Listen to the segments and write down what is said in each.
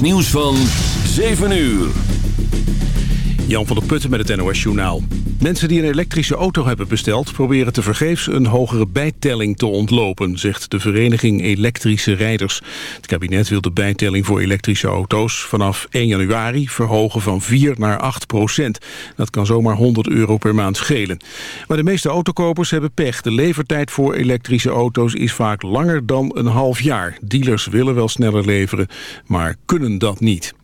Nieuws van 7 uur. Jan van der Putten met het NOS Journaal. Mensen die een elektrische auto hebben besteld... proberen tevergeefs een hogere bijtelling te ontlopen... zegt de vereniging Elektrische Rijders. Het kabinet wil de bijtelling voor elektrische auto's... vanaf 1 januari verhogen van 4 naar 8 procent. Dat kan zomaar 100 euro per maand schelen. Maar de meeste autokopers hebben pech. De levertijd voor elektrische auto's is vaak langer dan een half jaar. Dealers willen wel sneller leveren, maar kunnen dat niet.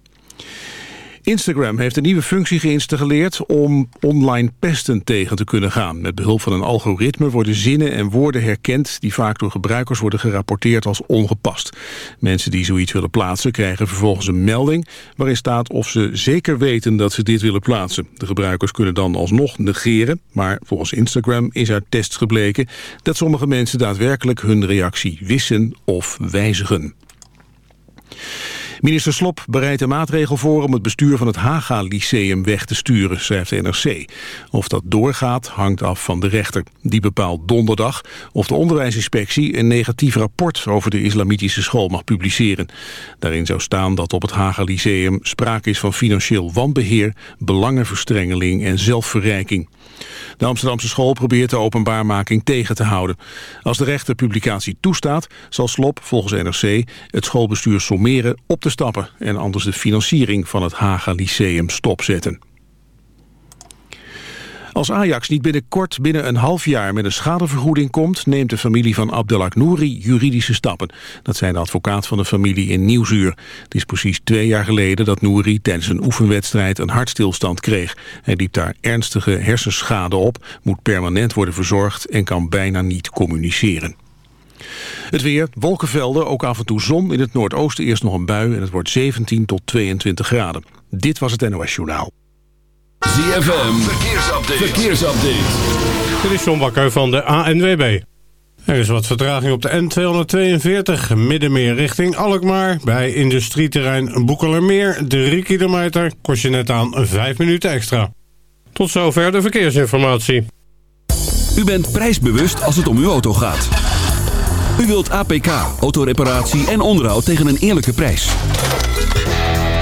Instagram heeft een nieuwe functie geïnstalleerd om online pesten tegen te kunnen gaan. Met behulp van een algoritme worden zinnen en woorden herkend die vaak door gebruikers worden gerapporteerd als ongepast. Mensen die zoiets willen plaatsen krijgen vervolgens een melding waarin staat of ze zeker weten dat ze dit willen plaatsen. De gebruikers kunnen dan alsnog negeren, maar volgens Instagram is uit tests gebleken dat sommige mensen daadwerkelijk hun reactie wissen of wijzigen. Minister Slop bereidt een maatregel voor om het bestuur van het Haga Lyceum weg te sturen, schrijft de NRC. Of dat doorgaat hangt af van de rechter. Die bepaalt donderdag of de onderwijsinspectie een negatief rapport over de islamitische school mag publiceren. Daarin zou staan dat op het Haga Lyceum sprake is van financieel wanbeheer, belangenverstrengeling en zelfverrijking. De Amsterdamse school probeert de openbaarmaking tegen te houden. Als de rechter publicatie toestaat, zal Slop volgens NRC het schoolbestuur sommeren op te stappen... en anders de financiering van het Haga Lyceum stopzetten. Als Ajax niet binnenkort binnen een half jaar met een schadevergoeding komt... neemt de familie van Abdelak Nouri juridische stappen. Dat zijn de advocaat van de familie in Nieuwsuur. Het is precies twee jaar geleden dat Nouri tijdens een oefenwedstrijd... een hartstilstand kreeg. Hij liep daar ernstige hersenschade op, moet permanent worden verzorgd... en kan bijna niet communiceren. Het weer, wolkenvelden, ook af en toe zon. In het noordoosten eerst nog een bui en het wordt 17 tot 22 graden. Dit was het NOS Journaal. ZFM, verkeersupdate. verkeersupdate. Dit is John Bakker van de ANWB. Er is wat vertraging op de N242, middenmeer richting Alkmaar. Bij industrieterrein Boekelermeer, 3 kilometer, kost je net aan 5 minuten extra. Tot zover de verkeersinformatie. U bent prijsbewust als het om uw auto gaat. U wilt APK, autoreparatie en onderhoud tegen een eerlijke prijs.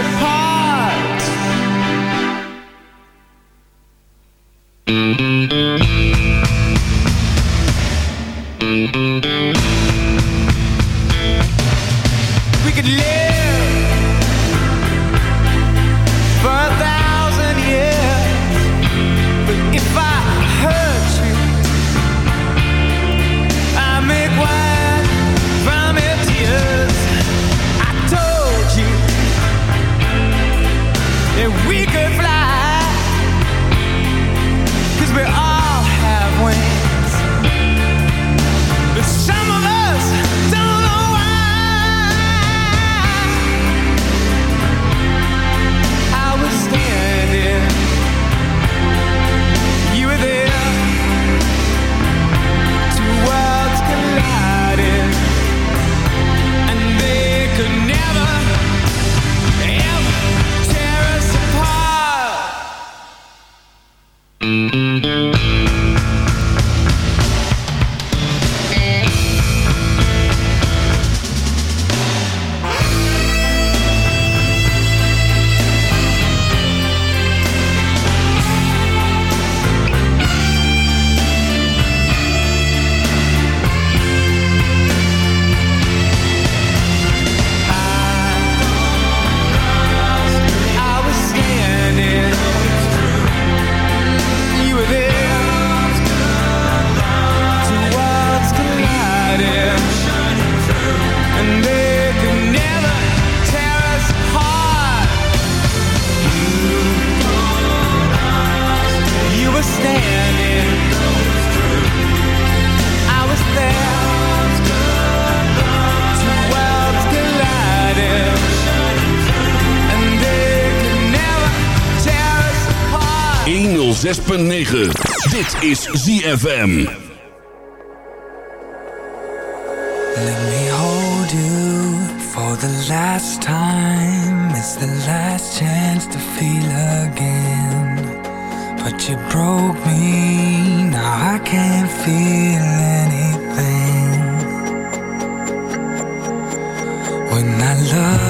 apart. 106.9. Dit is ZFM. Let me hold you for the last time. It's the last chance to feel again. But you broke me, now I can't feel anything. When I love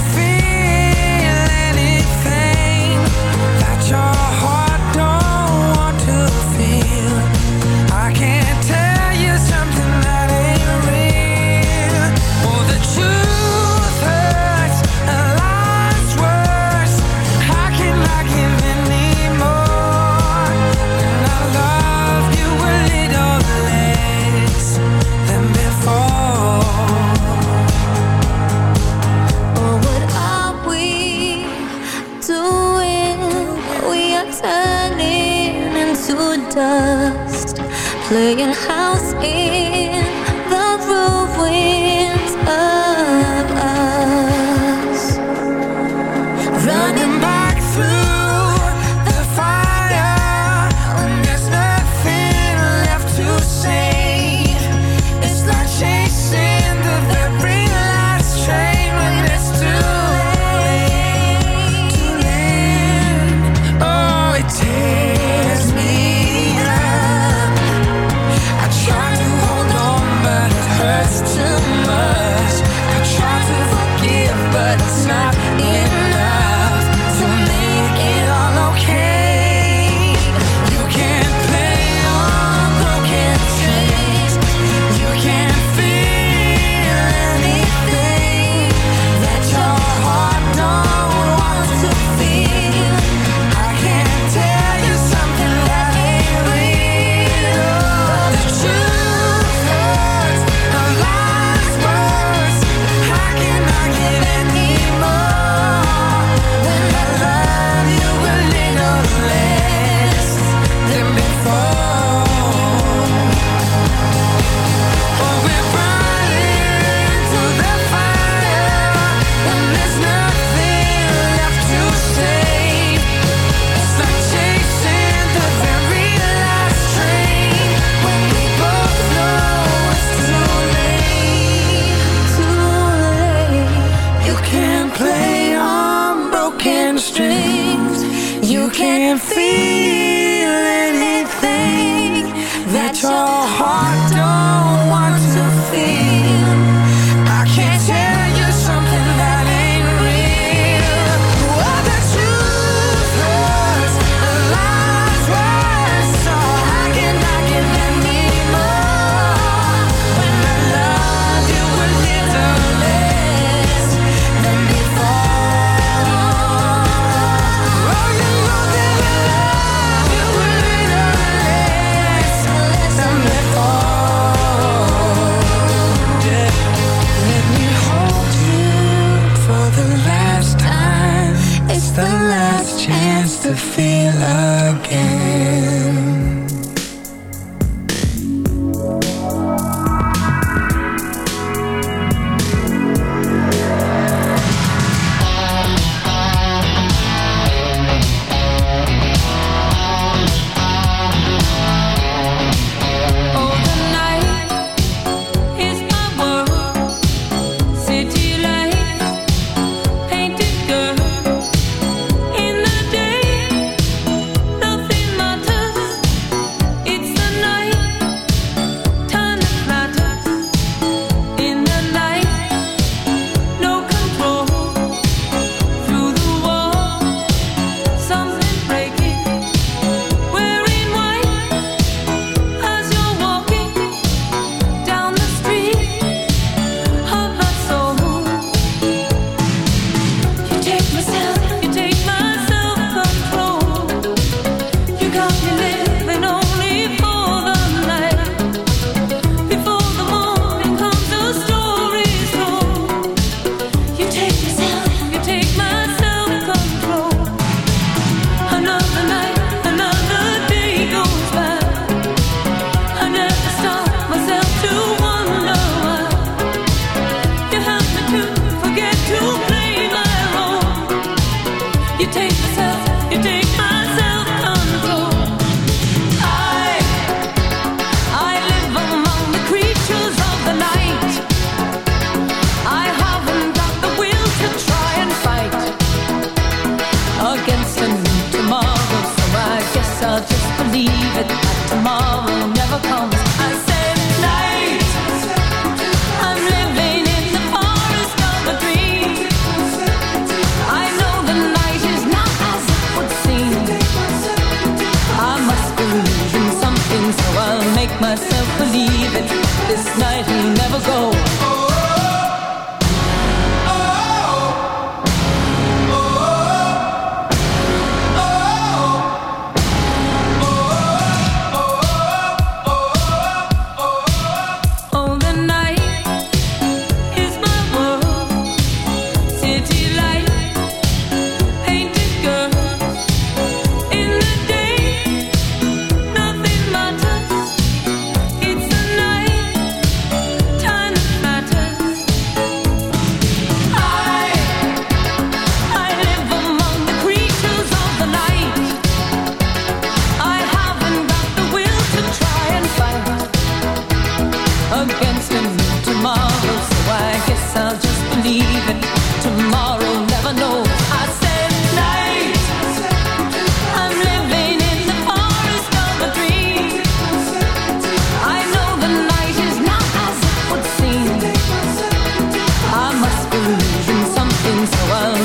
playing house in the roof with feel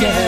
Yeah.